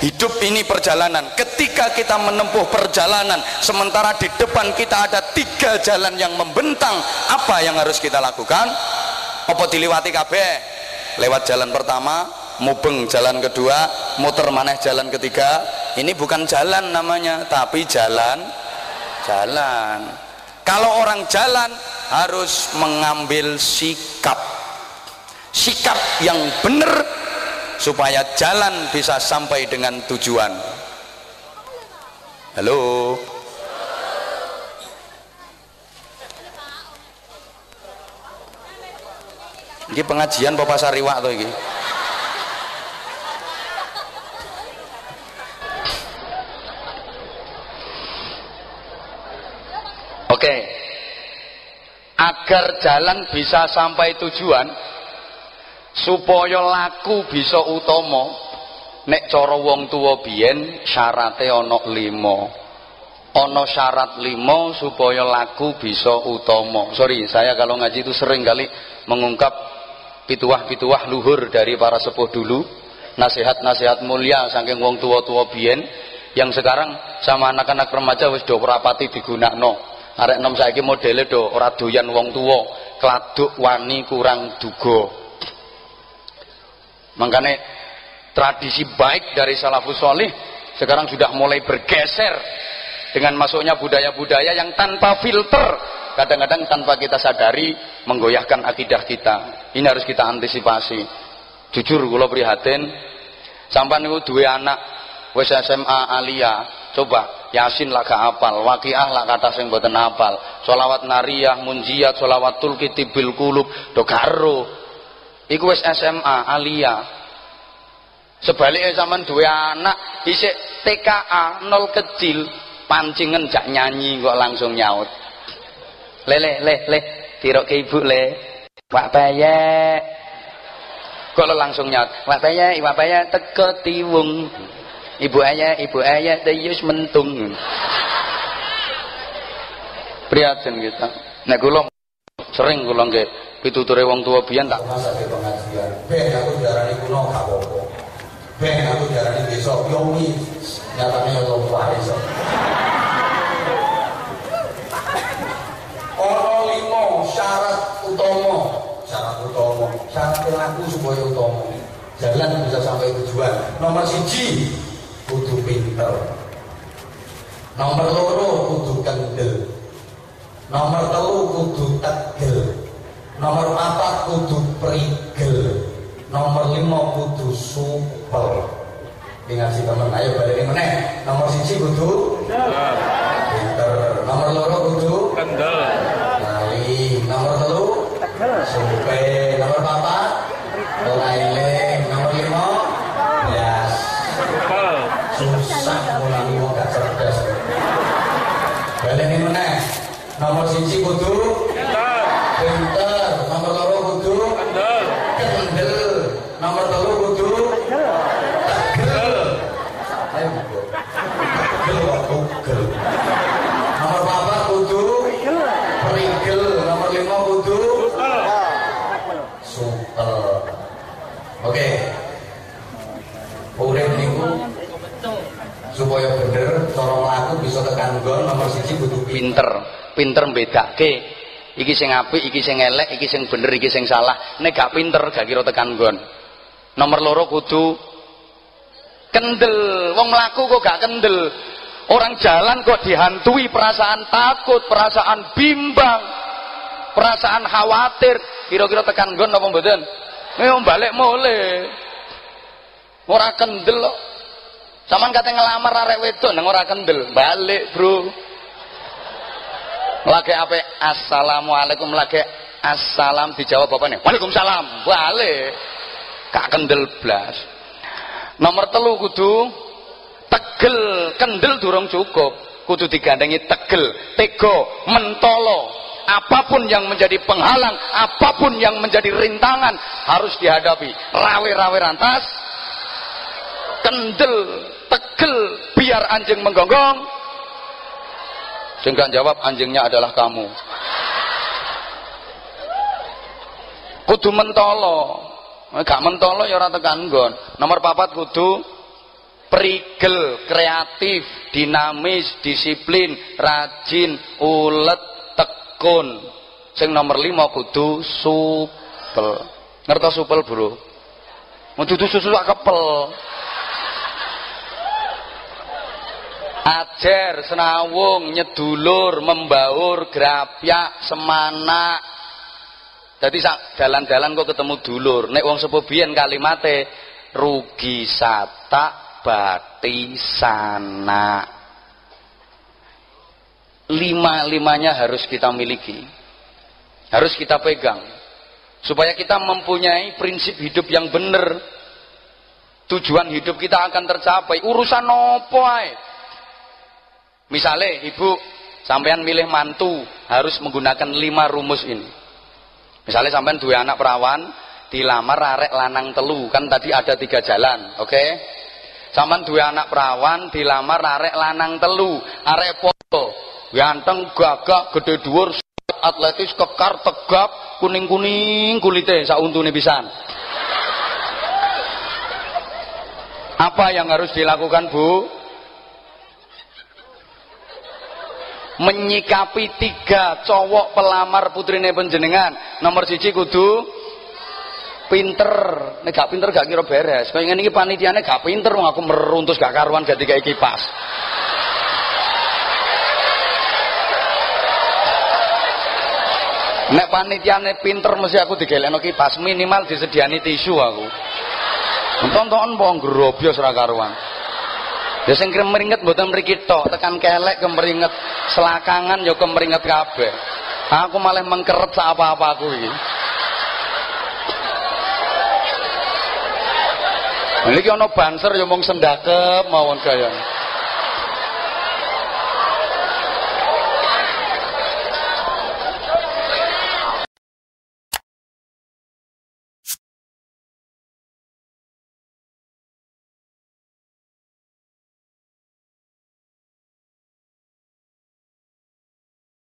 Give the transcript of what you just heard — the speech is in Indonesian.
hidup ini perjalanan. Ketika kita menempuh perjalanan sementara di depan kita ada tiga jalan yang membentang apa yang harus kita lakukan? Apa diliwati kabeh? Lewat jalan pertama mubeng jalan kedua muter maneh jalan ketiga. Ini bukan jalan namanya tapi jalan. Jalan. Kalau orang jalan harus mengambil sikap. Sikap yang benar supaya jalan bisa sampai dengan tujuan. Halo? Ini pengajian Bapak Sariwak atau ini. Oke. Agar jalan bisa sampai tujuan supaya laku bisa utama nek cara wong tuwa biyen syarate ana 5. Ana syarat 5 supaya laku bisa utama. Sorry, saya kalau ngaji itu sering kali mengungkap pituah-pituah luhur dari para sepuh dulu, nasihat-nasihat mulia saking wong tua-tua biyen yang sekarang sama anak-anak remaja wis do rapati digunakno arek nom saiki modele do ora doyan wong tuwa kladuk wani kurang duga makanya tradisi baik dari salafus solih sekarang sudah mulai bergeser dengan masuknya budaya-budaya yang tanpa filter kadang-kadang tanpa kita sadari menggoyahkan akidah kita. Ini harus kita antisipasi. Jujur kalau prihatin. Sampai niku dua anak wis SMA alia. Coba yasin lah gak apal wakiah lah kata sing boten apal sholawat nariyah munjiat sholawatul kitibil kulub do karo iku wis SMA alia. Sebaliknya zaman dua anak isik TKA nol kecil pancingan jak nyanyi kok langsung nyaut. Le le le le tirok ke ibu le wak payek kok langsung nyaut? Wak payek wak payek teko tiwung. Ibu ayah ibu ayah dayus mentung. Prihatin kita. Nek kula sering kula nggih pituture wong tua biyen tak? Masake pengajian. Ben aku diarani kuno gak apa-apa ben aku diarani besok. Yomi nyatane yo wae iso ono limo syarat utama. Syarat utama. Syarat laku supaya utama. Jalan bisa sampai tujuan. Nomor siji kudu pinter. Nomor loro kudu kendel. Nomor telu kudu tegel nomor empat kudu prigel. Nomor lima kudu supel. Ingat si temen ayo balik meneh. Nomor siji kudu pinter. Nomor loro kudu kendel. ngali nomor telu supe. Nomor papat eling nomor lima belas. Susah mulangi wong gak cerdas. Balik ini meneh. Nomor siji kudu pinter pinter nomor loro kudu kendel kendel nomor telu kudu. Tegel ayo tegel kok tugel nomor papat kudu. Perigel nomor lima kudu. Supel oke. Urip niku supaya bener cara mlaku bisa tekan gon nomor siji kudu pinter. Pinter. Pinter bedake iki sing apik iki sing elek iki sing bener iki sing salah. Nek gak pinter gak kira tekan nggon nomor loro kudu kendel wong mlaku kok gak kendel orang jalan kok dihantui perasaan takut perasaan bimbang perasaan khawatir kira-kira tekan nggon apa mboten Memang balik mulai ora kendel kok Saman kate ngelamar arek wedok nang ora kendel, balik, Bro. Lagi apa? Assalamualaikum lagi assalam dijawab bapaknya. Waalaikumsalam. Balik. Kak kendel blas. Nomor telu kudu tegel, kendel durung cukup. Kudu digandengi tegel, tego, mentolo. Apa pun yang menjadi penghalang, apa pun yang menjadi rintangan harus dihadapi. Rawe-rawe rantas, kendel, tegel, biar anjing menggonggong. Sehingga jawab anjingnya adalah kamu. Kudu mentolo. Gak mentolo ya ora tekan nggon. Nomor papat kudu prigel, kreatif, dinamis, disiplin, rajin, ulet, tekun. Sing nomor lima kudu supel. Ngerti supel, Bro? Mau susu kepel. Ajar, senawung, nyedulur, membaur, grapyak, semana. Jadi dalan-dalan kok ketemu dulur. Nek wong sepuh biyen kalimate rugi sata bati sana. Lima-limanya harus kita miliki. Harus kita pegang. Supaya kita mempunyai prinsip hidup yang benar. Tujuan hidup kita akan tercapai. Urusan opo ae? Misalnya ibu sampean milih mantu harus menggunakan lima rumus ini. Misalnya sampean dua anak perawan dilamar arek lanang telu kan tadi ada tiga jalan, oke? Okay? Sampean dua anak perawan dilamar arek lanang telu, arek foto, ganteng, gagak, gede dhuwur, atletis, kekar, tegap, kuning-kuning kulitnya sauntune pisan. Apa yang harus dilakukan, Bu? Menyikapi tiga cowok pelamar putrine penjenengan nomor siji kudu pinter. Nek gak pinter gak kira beres. Kaya ngene iki panitiane gak pinter wong aku meruntus gak karuan gak dikai kipas. Nek panitiane pinter mesti aku digelekno kipas. Minimal disediani tisu aku. Tonton pong grobyos karuan Ya sing kemeringet mboten mriki tok, tekan kelek kemeringet, selakangan ya kemeringet kabeh. Aku malah mengkeret sak apa-apa aku iki. Iki ana banser ya mung sendakep mawon kaya.